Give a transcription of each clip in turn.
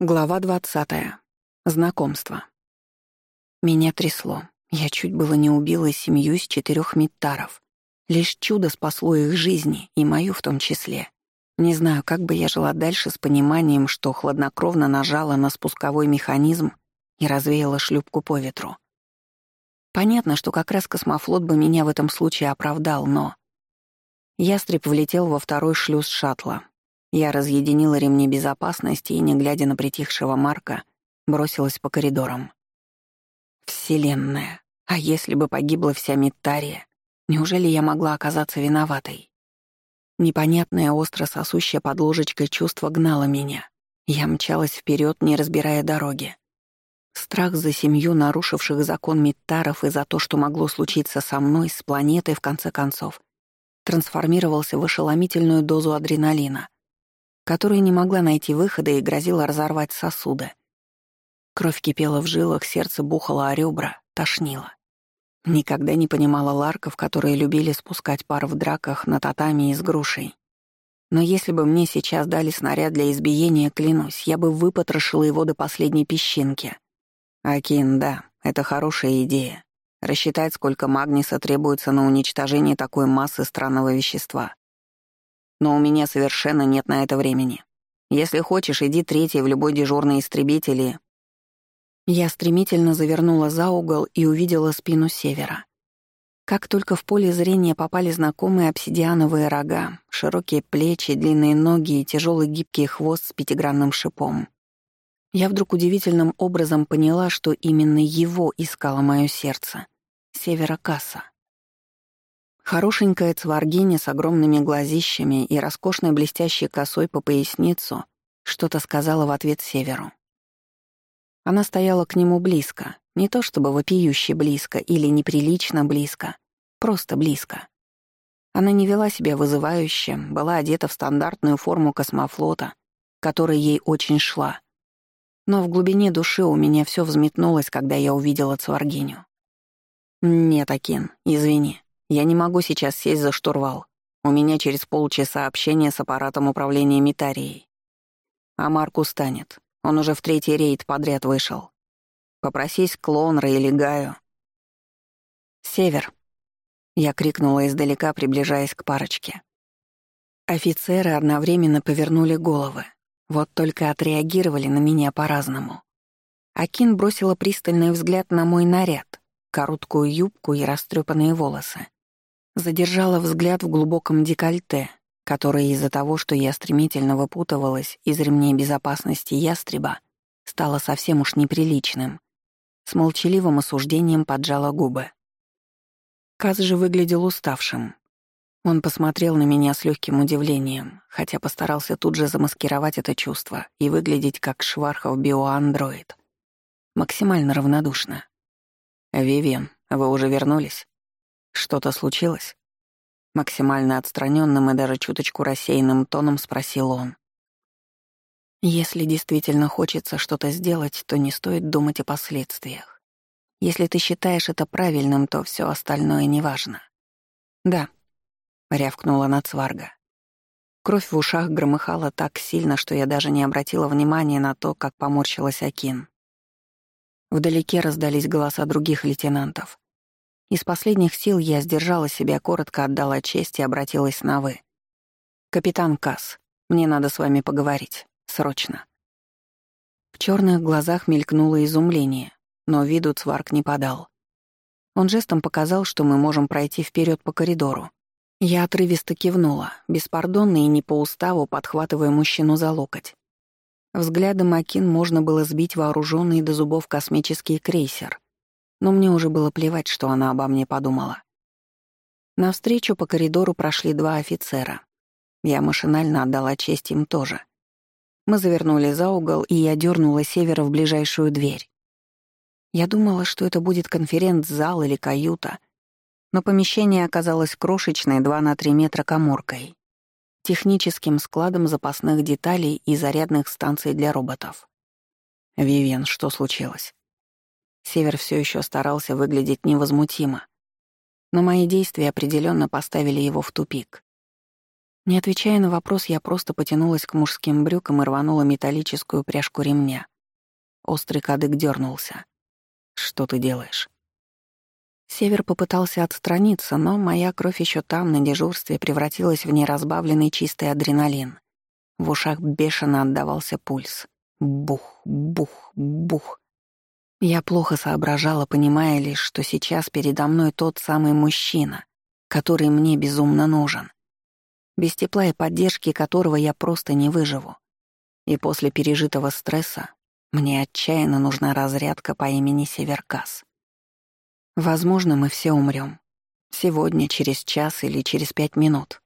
Глава двадцатая. Знакомство. Меня трясло. Я чуть было не убила семью из четырех миттаров. Лишь чудо спасло их жизни, и мою в том числе. Не знаю, как бы я жила дальше с пониманием, что хладнокровно нажала на спусковой механизм и развеяла шлюпку по ветру. Понятно, что как раз космофлот бы меня в этом случае оправдал, но... Ястреб влетел во второй шлюз шаттла, я разъединила ремни безопасности и, не глядя на притихшего Марка, бросилась по коридорам. Вселенная. А если бы погибла вся Миттария, неужели я могла оказаться виноватой? Непонятное остро сосущее под ложечкой чувство гнало меня. Я мчалась вперед, не разбирая дороги. Страх за семью, нарушивших закон Миттаров, и за то, что могло случиться со мной, с планетой, в конце концов, трансформировался в ошеломительную дозу адреналина — которая не могла найти выхода и грозила разорвать сосуды. Кровь кипела в жилах, сердце бухало о ребра, тошнило. Никогда не понимала ларков, которые любили спускать пар в драках на татами из грушей. Но если бы мне сейчас дали снаряд для избиения, клянусь, я бы выпотрошила его до последней песчинки. Акин, да, это хорошая идея. Рассчитать, сколько магниса требуется на уничтожение такой массы странного вещества. Но у меня совершенно нет на это времени. Если хочешь, иди третий в любой дежурный истребитель и...» Я стремительно завернула за угол и увидела спину севера. Как только в поле зрения попали знакомые обсидиановые рога, широкие плечи, длинные ноги и тяжелый гибкий хвост с пятигранным шипом. Я вдруг удивительным образом поняла, что именно его искало мое сердце. Севера Касса. Хорошенькая цваргиня с огромными глазищами и роскошной блестящей косой по поясницу что-то сказала в ответ Северу. Она стояла к нему близко, не то чтобы вопиюще близко или неприлично близко, просто близко. Она не вела себя вызывающе, была одета в стандартную форму космофлота, которая ей очень шла. Но в глубине души у меня все взметнулось, когда я увидела Цваргиню. «Нет, Акин, извини. Я не могу сейчас сесть за штурвал. У меня через полчаса общение с аппаратом управления Митарией. А Марк устанет. Он уже в третий рейд подряд вышел. Попросись к Лонра или Гаю. «Север!» — я крикнула издалека, приближаясь к парочке. Офицеры одновременно повернули головы. Вот только отреагировали на меня по-разному. Акин бросила пристальный взгляд на мой наряд, короткую юбку и растрепанные волосы. Задержала взгляд в глубоком декольте, которое из-за того, что я стремительно выпутывалась из ремней безопасности ястреба, стало совсем уж неприличным. С молчаливым осуждением поджала губы. Каз же выглядел уставшим. Он посмотрел на меня с легким удивлением, хотя постарался тут же замаскировать это чувство и выглядеть как швархов биоандроид. Максимально равнодушно. «Вивен, вы уже вернулись?» «Что-то случилось?» Максимально отстраненным и даже чуточку рассеянным тоном спросил он. «Если действительно хочется что-то сделать, то не стоит думать о последствиях. Если ты считаешь это правильным, то все остальное неважно». «Да», — рявкнула Нацварга. Кровь в ушах громыхала так сильно, что я даже не обратила внимания на то, как поморщилась Акин. Вдалеке раздались голоса других лейтенантов. Из последних сил я сдержала себя, коротко отдала честь и обратилась на «вы». «Капитан Касс, мне надо с вами поговорить. Срочно». В черных глазах мелькнуло изумление, но виду Цварк не подал. Он жестом показал, что мы можем пройти вперед по коридору. Я отрывисто кивнула, беспардонно и не по уставу, подхватывая мужчину за локоть. Взглядом Акин можно было сбить вооруженный до зубов космический крейсер — но мне уже было плевать, что она обо мне подумала. Навстречу по коридору прошли два офицера. Я машинально отдала честь им тоже. Мы завернули за угол, и я дернула севера в ближайшую дверь. Я думала, что это будет конференц-зал или каюта, но помещение оказалось крошечной 2 на 3 метра коморкой, техническим складом запасных деталей и зарядных станций для роботов. «Вивен, что случилось?» Север все еще старался выглядеть невозмутимо. Но мои действия определенно поставили его в тупик. Не отвечая на вопрос, я просто потянулась к мужским брюкам и рванула металлическую пряжку ремня. Острый кадык дернулся. «Что ты делаешь?» Север попытался отстраниться, но моя кровь еще там, на дежурстве, превратилась в неразбавленный чистый адреналин. В ушах бешено отдавался пульс. Бух, бух, бух. Я плохо соображала, понимая лишь, что сейчас передо мной тот самый мужчина, который мне безумно нужен, без тепла и поддержки которого я просто не выживу. И после пережитого стресса мне отчаянно нужна разрядка по имени Северкас. Возможно, мы все умрем. Сегодня, через час или через пять минут.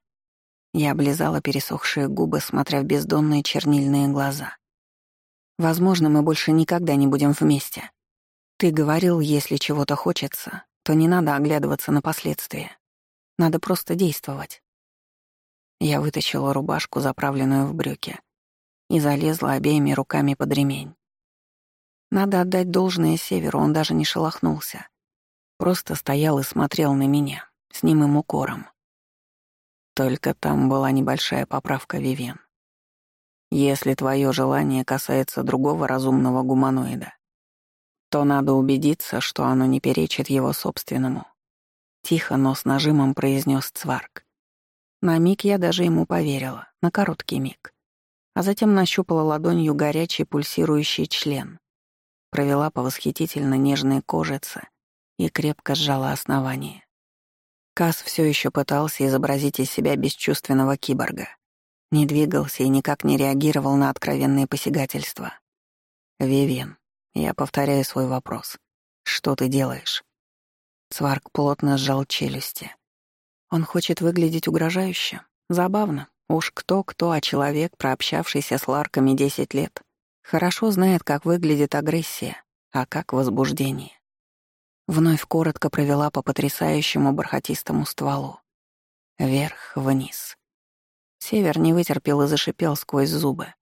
Я облизала пересохшие губы, смотря в бездонные чернильные глаза. Возможно, мы больше никогда не будем вместе. Ты говорил, если чего-то хочется, то не надо оглядываться на последствия. Надо просто действовать. Я вытащила рубашку, заправленную в брюки, и залезла обеими руками под ремень. Надо отдать должное Северу, он даже не шелохнулся. Просто стоял и смотрел на меня, с немым укором. Только там была небольшая поправка Вивен. Если твое желание касается другого разумного гуманоида, то надо убедиться, что оно не перечит его собственному. Тихо, но с нажимом произнес Цварк. На миг я даже ему поверила, на короткий миг. А затем нащупала ладонью горячий пульсирующий член, провела по восхитительно нежной кожице и крепко сжала основание. Кас все еще пытался изобразить из себя бесчувственного киборга. Не двигался и никак не реагировал на откровенные посягательства. «Вивен, я повторяю свой вопрос. Что ты делаешь? Сварк плотно сжал челюсти. Он хочет выглядеть угрожающе. Забавно. Уж кто-кто, а человек, прообщавшийся с Ларками десять лет, хорошо знает, как выглядит агрессия, а как возбуждение. Вновь коротко провела по потрясающему бархатистому стволу. Вверх-вниз. Север не вытерпел и зашипел сквозь зубы.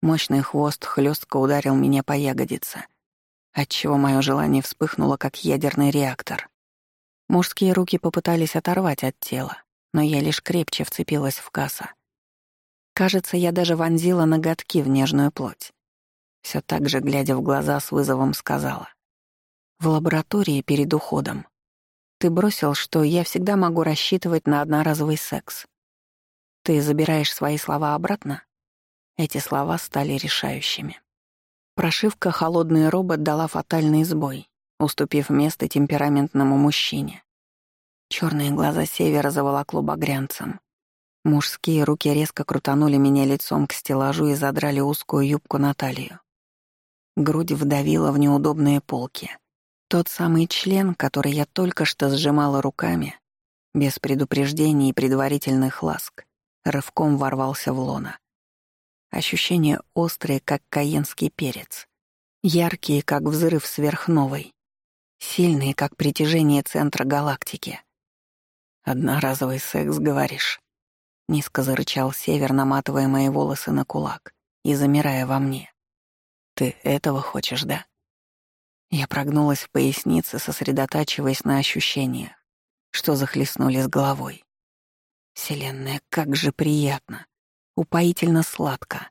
Мощный хвост хлестко ударил меня по ягодице, отчего мое желание вспыхнуло, как ядерный реактор. Мужские руки попытались оторвать от тела, но я лишь крепче вцепилась в касса. Кажется, я даже вонзила ноготки в нежную плоть. Все так же, глядя в глаза, с вызовом сказала. В лаборатории перед уходом. Ты бросил, что я всегда могу рассчитывать на одноразовый секс. Ты забираешь свои слова обратно? Эти слова стали решающими. Прошивка «Холодный робот» дала фатальный сбой, уступив место темпераментному мужчине. Черные глаза севера заволокло багрянцем. Мужские руки резко крутанули меня лицом к стеллажу и задрали узкую юбку на талию. Грудь вдавила в неудобные полки. Тот самый член, который я только что сжимала руками, без предупреждений и предварительных ласк, рывком ворвался в лона. Ощущения острые, как каенский перец. Яркие, как взрыв сверхновой. Сильные, как притяжение центра галактики. «Одноразовый секс, говоришь?» Низко зарычал Север, наматывая мои волосы на кулак и замирая во мне. «Ты этого хочешь, да?» Я прогнулась в пояснице, сосредотачиваясь на ощущениях, что захлестнули с головой. Вселенная, как же приятно! Упоительно сладко.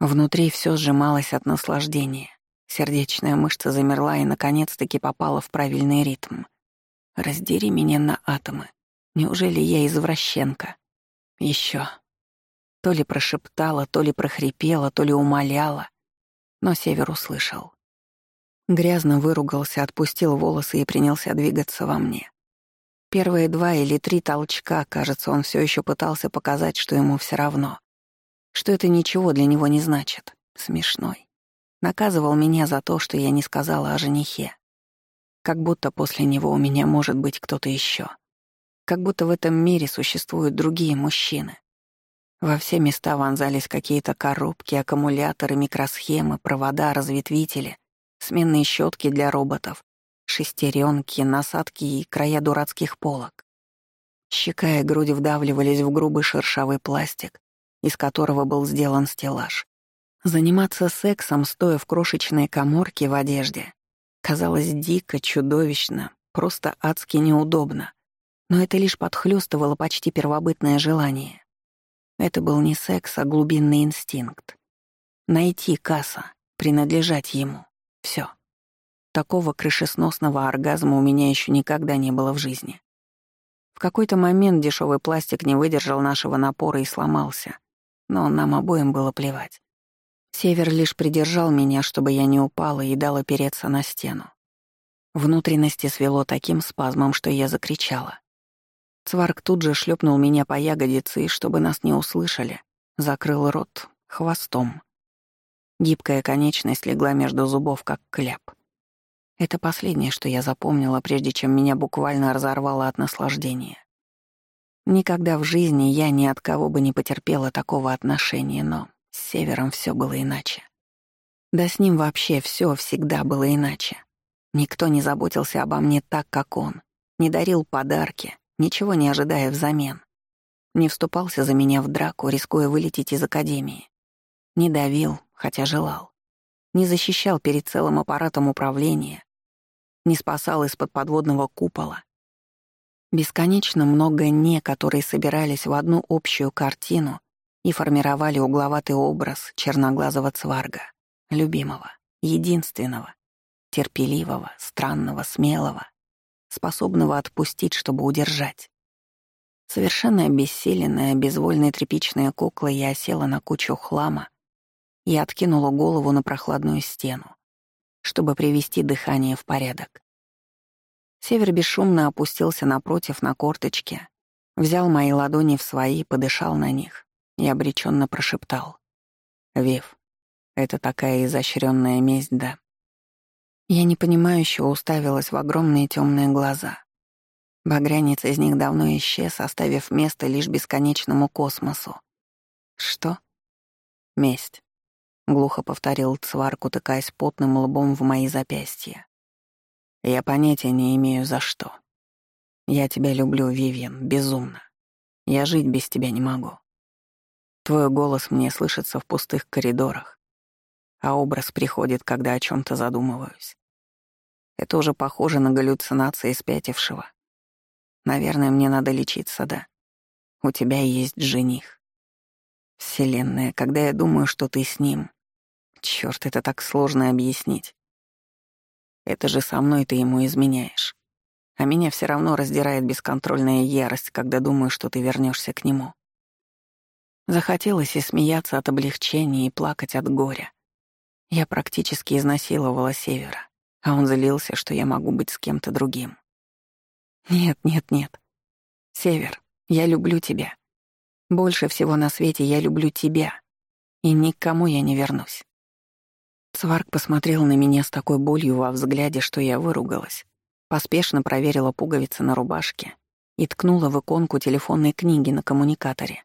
Внутри все сжималось от наслаждения. Сердечная мышца замерла и, наконец-таки, попала в правильный ритм. Раздери меня на атомы. Неужели я извращенка? Еще. То ли прошептала, то ли прохрипела, то ли умоляла. Но Север услышал. Грязно выругался, отпустил волосы и принялся двигаться во мне. Первые два или три толчка, кажется, он все еще пытался показать, что ему все равно. Что это ничего для него не значит. Смешной. Наказывал меня за то, что я не сказала о женихе. Как будто после него у меня может быть кто-то еще. Как будто в этом мире существуют другие мужчины. Во все места вонзались какие-то коробки, аккумуляторы, микросхемы, провода, разветвители, сменные щетки для роботов, шестеренки, насадки и края дурацких полок. Щека и грудь вдавливались в грубый шершавый пластик, из которого был сделан стеллаж. Заниматься сексом, стоя в крошечной коморке в одежде, казалось дико, чудовищно, просто адски неудобно. Но это лишь подхлёстывало почти первобытное желание. Это был не секс, а глубинный инстинкт. Найти Касса, принадлежать ему. Все. Такого крышесносного оргазма у меня еще никогда не было в жизни. В какой-то момент дешевый пластик не выдержал нашего напора и сломался, но нам обоим было плевать. Север лишь придержал меня, чтобы я не упала и дал опереться на стену. Внутренности свело таким спазмом, что я закричала. Цварк тут же шлепнул меня по ягодице и, чтобы нас не услышали, закрыл рот хвостом. Гибкая конечность легла между зубов, как кляп. Это последнее, что я запомнила, прежде чем меня буквально разорвало от наслаждения. Никогда в жизни я ни от кого бы не потерпела такого отношения, но с Севером все было иначе. Да с ним вообще все всегда было иначе. Никто не заботился обо мне так, как он, не дарил подарки, ничего не ожидая взамен. Не вступался за меня в драку, рискуя вылететь из академии. Не давил, хотя желал. Не защищал перед целым аппаратом управления, не спасал из-под подводного купола. Бесконечно много «не», которые собирались в одну общую картину и формировали угловатый образ черноглазого цварга, любимого, единственного, терпеливого, странного, смелого, способного отпустить, чтобы удержать. Совершенно обессиленная, безвольная тряпичная кукла, я осела на кучу хлама и откинула голову на прохладную стену чтобы привести дыхание в порядок. Север бесшумно опустился напротив на корточки, взял мои ладони в свои, подышал на них и обреченно прошептал. «Вив, это такая изощренная месть, да?» Я непонимающе уставилась в огромные темные глаза. Багрянец из них давно исчез, оставив место лишь бесконечному космосу. «Что?» «Месть. Глухо повторил Цварк, утыкаясь потным лбом в мои запястья. Я понятия не имею за что. Я тебя люблю, Вивьен, безумно. Я жить без тебя не могу. Твой голос мне слышится в пустых коридорах, а образ приходит, когда о чем то задумываюсь. Это уже похоже на галлюцинации спятившего. Наверное, мне надо лечиться, да? У тебя есть жених. Вселенная, когда я думаю, что ты с ним, Черт, это так сложно объяснить. Это же со мной ты ему изменяешь. А меня все равно раздирает бесконтрольная ярость, когда думаю, что ты вернешься к нему. Захотелось и смеяться от облегчения, и плакать от горя. Я практически изнасиловала Севера, а он злился, что я могу быть с кем-то другим. Нет, нет, нет. Север, я люблю тебя. Больше всего на свете я люблю тебя. И никому я не вернусь. Сварк посмотрел на меня с такой болью во взгляде, что я выругалась. Поспешно проверила пуговицы на рубашке и ткнула в иконку телефонной книги на коммуникаторе.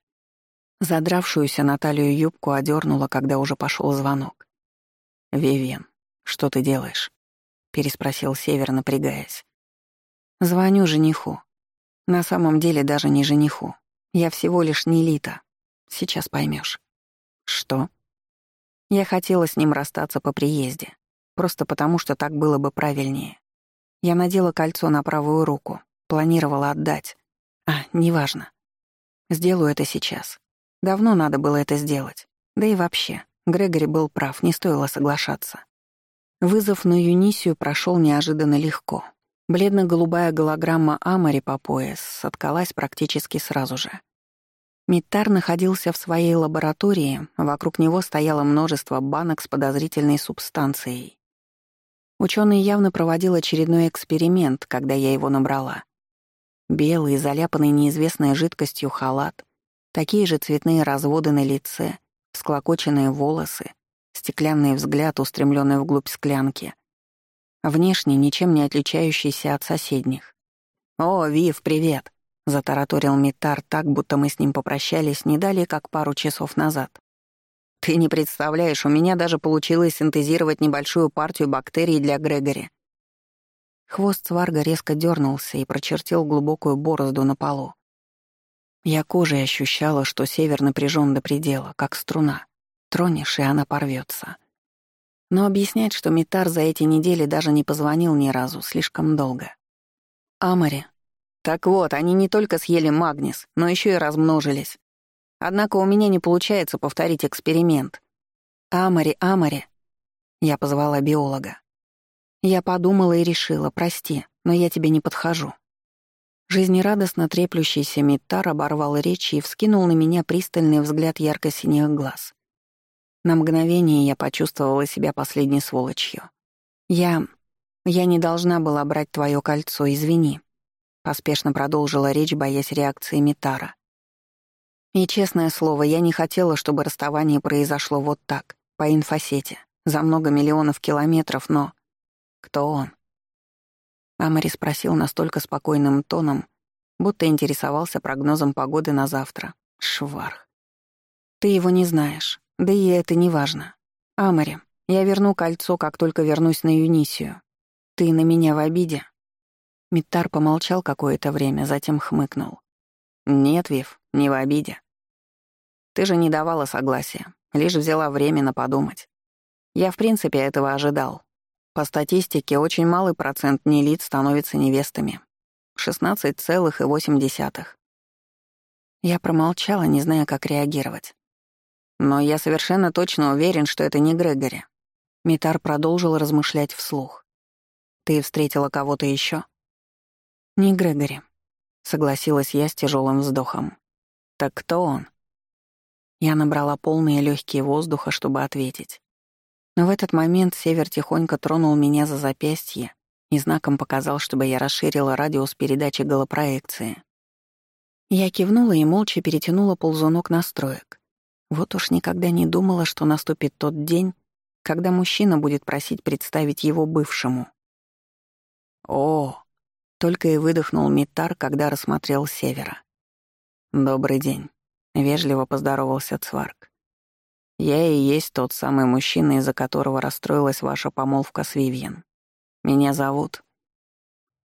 Задравшуюся на талию юбку одернула, когда уже пошел звонок. «Вивьен, что ты делаешь?» — переспросил Север, напрягаясь. «Звоню жениху. На самом деле даже не жениху. Я всего лишь не Лита. Сейчас поймешь. «Что?» Я хотела с ним расстаться по приезде, просто потому что так было бы правильнее. Я надела кольцо на правую руку, планировала отдать. А, неважно. Сделаю это сейчас. Давно надо было это сделать. Да и вообще, Грегори был прав, не стоило соглашаться. Вызов на Юнисию прошел неожиданно легко. Бледно-голубая голограмма Амари по пояс соткалась практически сразу же. Миттар находился в своей лаборатории, вокруг него стояло множество банок с подозрительной субстанцией. Ученый явно проводил очередной эксперимент, когда я его набрала. Белый, заляпанный неизвестной жидкостью халат, такие же цветные разводы на лице, всклокоченные волосы, стеклянный взгляд, устремленный вглубь склянки. Внешне ничем не отличающийся от соседних. «О, Вив, привет!» — затараторил Митар так, будто мы с ним попрощались не далее, как пару часов назад. «Ты не представляешь, у меня даже получилось синтезировать небольшую партию бактерий для Грегори». Хвост сварга резко дернулся и прочертил глубокую борозду на полу. Я кожей ощущала, что север напряжен до предела, как струна. Тронешь, и она порвется. Но объяснять, что Митар за эти недели даже не позвонил ни разу, слишком долго. «Амари», так вот, они не только съели магнис, но еще и размножились. Однако у меня не получается повторить эксперимент. Амари, Амари. Я позвала биолога. Я подумала и решила, прости, но я тебе не подхожу. Жизнерадостно треплющийся Миттар оборвал речь и вскинул на меня пристальный взгляд ярко-синих глаз. На мгновение я почувствовала себя последней сволочью. Я... я не должна была брать твое кольцо, извини. Поспешно продолжила речь, боясь реакции Митара. И, честное слово, я не хотела, чтобы расставание произошло вот так, по инфосете, за много миллионов километров, но... Кто он? Амари спросил настолько спокойным тоном, будто интересовался прогнозом погоды на завтра. Шварх. Ты его не знаешь, да и это не важно. Амари, я верну кольцо, как только вернусь на Юнисию. Ты на меня в обиде? Миттар помолчал какое-то время, затем хмыкнул. «Нет, Вив, не в обиде. Ты же не давала согласия, лишь взяла время на подумать. Я, в принципе, этого ожидал. По статистике, очень малый процент нелит становится невестами. 16,8. Я промолчала, не зная, как реагировать. Но я совершенно точно уверен, что это не Грегори. Митар продолжил размышлять вслух. «Ты встретила кого-то еще? «Не Грегори», — согласилась я с тяжелым вздохом. «Так кто он?» Я набрала полные легкие воздуха, чтобы ответить. Но в этот момент Север тихонько тронул меня за запястье и знаком показал, чтобы я расширила радиус передачи голопроекции. Я кивнула и молча перетянула ползунок настроек. Вот уж никогда не думала, что наступит тот день, когда мужчина будет просить представить его бывшему. «О!» Только и выдохнул Митар, когда рассмотрел севера. «Добрый день», — вежливо поздоровался Цварк. «Я и есть тот самый мужчина, из-за которого расстроилась ваша помолвка с Вивьен. Меня зовут...»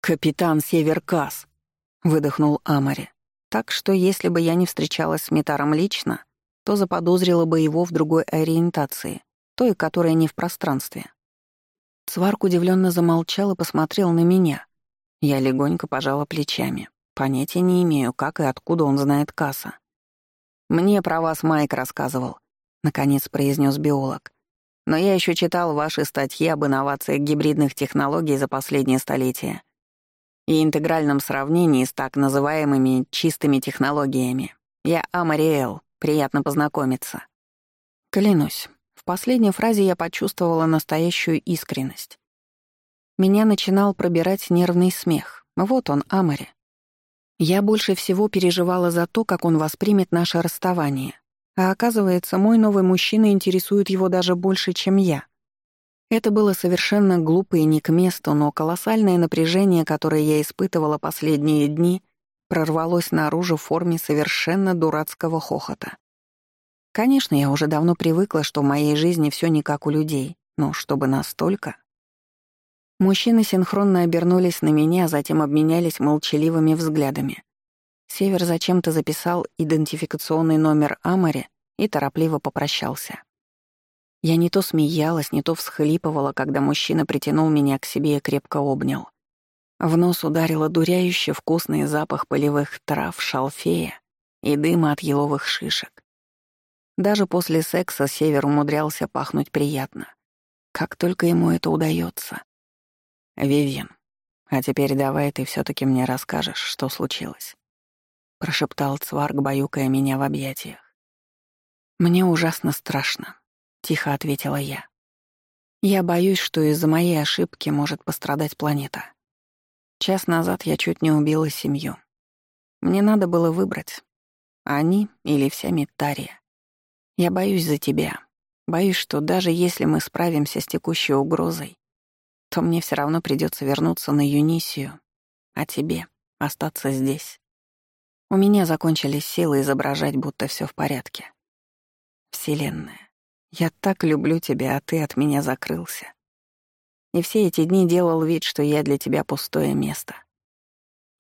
«Капитан Северкас», — выдохнул Амари. Так что если бы я не встречалась с Митаром лично, то заподозрила бы его в другой ориентации, той, которая не в пространстве. Цварк удивленно замолчал и посмотрел на меня, я легонько пожала плечами. Понятия не имею, как и откуда он знает Касса. «Мне про вас Майк рассказывал», — наконец произнес биолог. «Но я еще читал ваши статьи об инновациях гибридных технологий за последнее столетие и интегральном сравнении с так называемыми чистыми технологиями. Я Амариэл, приятно познакомиться». Клянусь, в последней фразе я почувствовала настоящую искренность. Меня начинал пробирать нервный смех. Вот он, Амари. Я больше всего переживала за то, как он воспримет наше расставание. А оказывается, мой новый мужчина интересует его даже больше, чем я. Это было совершенно глупо и не к месту, но колоссальное напряжение, которое я испытывала последние дни, прорвалось наружу в форме совершенно дурацкого хохота. Конечно, я уже давно привыкла, что в моей жизни все не как у людей, но чтобы настолько... Мужчины синхронно обернулись на меня, а затем обменялись молчаливыми взглядами. Север зачем-то записал идентификационный номер Амари и торопливо попрощался. Я не то смеялась, не то всхлипывала, когда мужчина притянул меня к себе и крепко обнял. В нос ударил одуряющий вкусный запах полевых трав, шалфея и дыма от еловых шишек. Даже после секса Север умудрялся пахнуть приятно. Как только ему это удается. «Вивьен, а теперь давай ты все таки мне расскажешь, что случилось», — прошептал Цварг, баюкая меня в объятиях. «Мне ужасно страшно», — тихо ответила я. «Я боюсь, что из-за моей ошибки может пострадать планета. Час назад я чуть не убила семью. Мне надо было выбрать. Они или вся Миттария. Я боюсь за тебя. Боюсь, что даже если мы справимся с текущей угрозой, то мне все равно придется вернуться на Юнисию, а тебе — остаться здесь. У меня закончились силы изображать, будто все в порядке. Вселенная, я так люблю тебя, а ты от меня закрылся. И все эти дни делал вид, что я для тебя пустое место.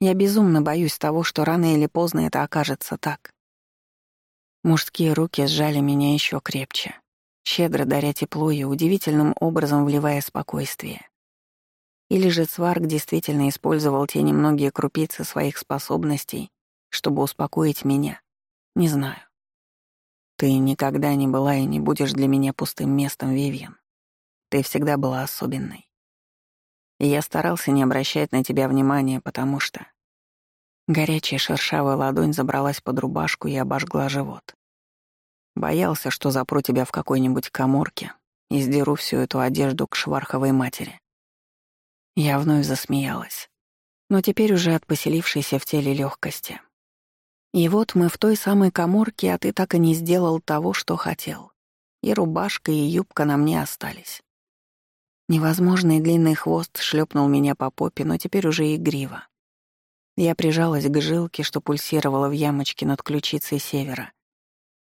Я безумно боюсь того, что рано или поздно это окажется так. Мужские руки сжали меня еще крепче, щедро даря тепло и удивительным образом вливая спокойствие. Или же Цварг действительно использовал те немногие крупицы своих способностей, чтобы успокоить меня? Не знаю. Ты никогда не была и не будешь для меня пустым местом, Вивьен. Ты всегда была особенной. И я старался не обращать на тебя внимания, потому что... Горячая шершавая ладонь забралась под рубашку и обожгла живот. Боялся, что запру тебя в какой-нибудь коморке и сдеру всю эту одежду к шварховой матери. Я вновь засмеялась, но теперь уже от поселившейся в теле легкости. И вот мы в той самой коморке, а ты так и не сделал того, что хотел. И рубашка, и юбка на мне остались. Невозможный длинный хвост шлепнул меня по попе, но теперь уже игриво. Я прижалась к жилке, что пульсировала в ямочке над ключицей севера,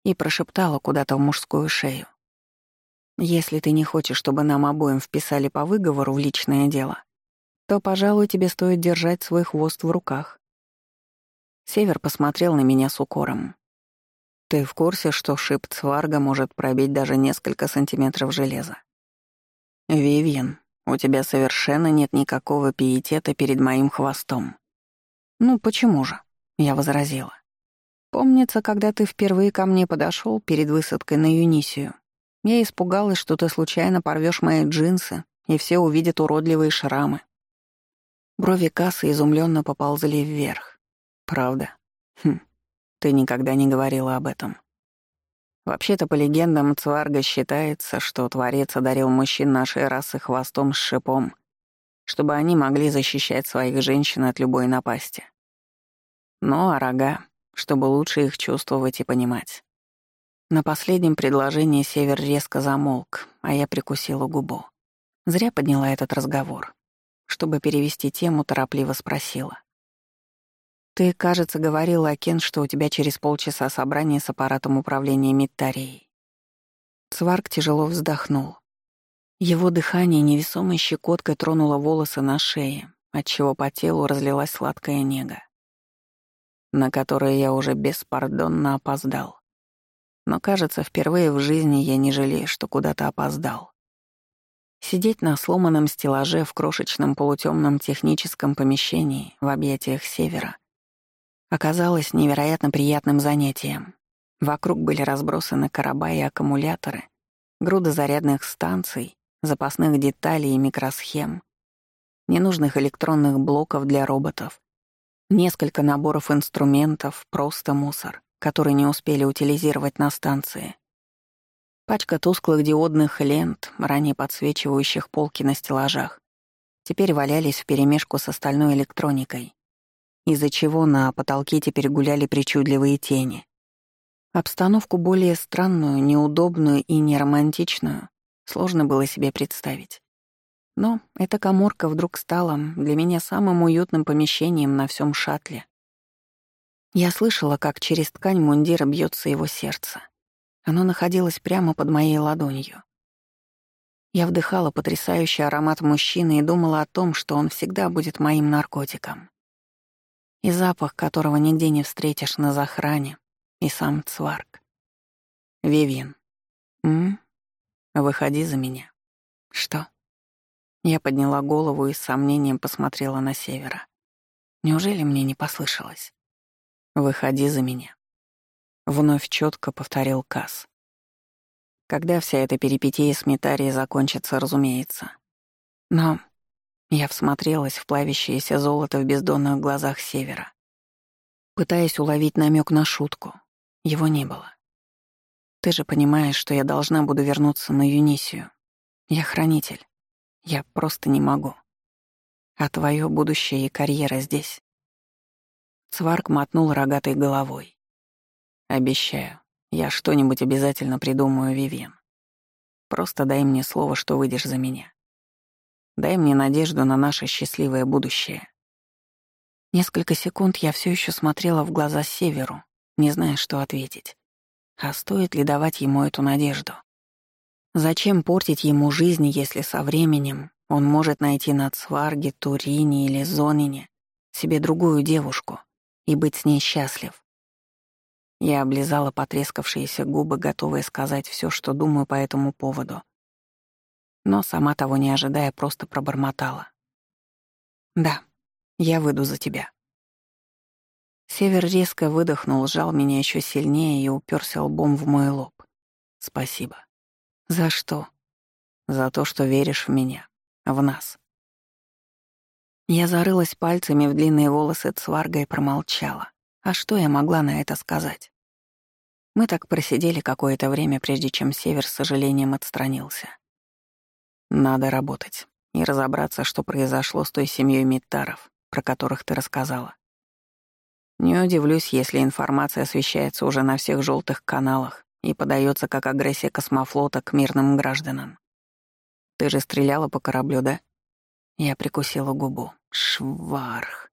и прошептала куда-то в мужскую шею. «Если ты не хочешь, чтобы нам обоим вписали по выговору в личное дело, то, пожалуй, тебе стоит держать свой хвост в руках». Север посмотрел на меня с укором. «Ты в курсе, что шип цварга может пробить даже несколько сантиметров железа?» «Вивьен, у тебя совершенно нет никакого пиетета перед моим хвостом». «Ну, почему же?» — я возразила. «Помнится, когда ты впервые ко мне подошел перед высадкой на Юнисию, я испугалась, что ты случайно порвешь мои джинсы, и все увидят уродливые шрамы». Брови Кассы изумленно поползли вверх. «Правда? Хм, ты никогда не говорила об этом». Вообще-то, по легендам Цварга считается, что Творец одарил мужчин нашей расы хвостом с шипом, чтобы они могли защищать своих женщин от любой напасти. Ну а рога, чтобы лучше их чувствовать и понимать. На последнем предложении Север резко замолк, а я прикусила губу. Зря подняла этот разговор. Чтобы перевести тему, торопливо спросила. «Ты, кажется, говорила, Акен, что у тебя через полчаса собрание с аппаратом управления Миттарией». Цварк тяжело вздохнул. Его дыхание невесомой щекоткой тронуло волосы на шее, отчего по телу разлилась сладкая нега, на которое я уже беспардонно опоздал. Но, кажется, впервые в жизни я не жалею, что куда-то опоздал. Сидеть на сломанном стеллаже в крошечном полутемном техническом помещении в объятиях севера — оказалось невероятно приятным занятием. Вокруг были разбросаны короба и аккумуляторы, груды зарядных станций, запасных деталей и микросхем, ненужных электронных блоков для роботов, несколько наборов инструментов, просто мусор, который не успели утилизировать на станции. Пачка тусклых диодных лент, ранее подсвечивающих полки на стеллажах, теперь валялись вперемешку с остальной электроникой из-за чего на потолке теперь гуляли причудливые тени. Обстановку более странную, неудобную и неромантичную сложно было себе представить. Но эта коморка вдруг стала для меня самым уютным помещением на всем шаттле. Я слышала, как через ткань мундира бьется его сердце. Оно находилось прямо под моей ладонью. Я вдыхала потрясающий аромат мужчины и думала о том, что он всегда будет моим наркотиком и запах которого нигде не встретишь на захране, и сам цварк. Вивин. М? Выходи за меня. Что? Я подняла голову и с сомнением посмотрела на севера. Неужели мне не послышалось? Выходи за меня. Вновь четко повторил Касс. Когда вся эта перипетия с Митарией закончится, разумеется. Но я всмотрелась в плавящееся золото в бездонных глазах севера, пытаясь уловить намек на шутку. Его не было. Ты же понимаешь, что я должна буду вернуться на Юнисию. Я хранитель. Я просто не могу. А твое будущее и карьера здесь. Цварк мотнул рогатой головой. Обещаю, я что-нибудь обязательно придумаю, Вивьен. Просто дай мне слово, что выйдешь за меня. Дай мне надежду на наше счастливое будущее. Несколько секунд я все еще смотрела в глаза Северу, не зная, что ответить. А стоит ли давать ему эту надежду? Зачем портить ему жизнь, если со временем он может найти на Цварге, Турине или Зонине себе другую девушку и быть с ней счастлив? Я облизала потрескавшиеся губы, готовая сказать все, что думаю по этому поводу но, сама того не ожидая, просто пробормотала. «Да, я выйду за тебя». Север резко выдохнул, сжал меня еще сильнее и уперся лбом в мой лоб. «Спасибо». «За что?» «За то, что веришь в меня. В нас». Я зарылась пальцами в длинные волосы Цварга и промолчала. А что я могла на это сказать? Мы так просидели какое-то время, прежде чем Север с сожалением отстранился. Надо работать и разобраться, что произошло с той семьей Миттаров, про которых ты рассказала. Не удивлюсь, если информация освещается уже на всех желтых каналах и подается как агрессия космофлота к мирным гражданам. Ты же стреляла по кораблю, да? Я прикусила губу. Шварх.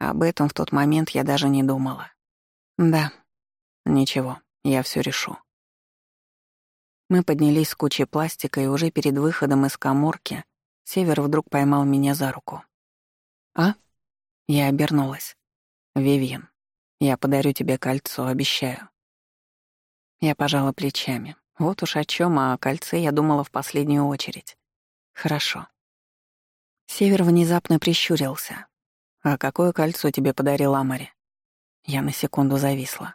Об этом в тот момент я даже не думала. Да. Ничего, я все решу. Мы поднялись с кучей пластика, и уже перед выходом из коморки Север вдруг поймал меня за руку. «А?» Я обернулась. «Вивьен, я подарю тебе кольцо, обещаю». Я пожала плечами. Вот уж о чем, а о кольце я думала в последнюю очередь. Хорошо. Север внезапно прищурился. «А какое кольцо тебе подарил Амари?» Я на секунду зависла.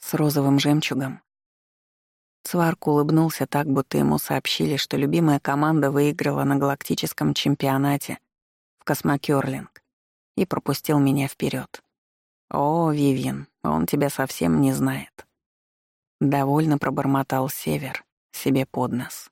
«С розовым жемчугом?» Сварк улыбнулся так, будто ему сообщили, что любимая команда выиграла на галактическом чемпионате в космокёрлинг и пропустил меня вперед. «О, Вивьен, он тебя совсем не знает». Довольно пробормотал Север себе под нос.